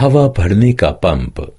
हवा भरने का पंप।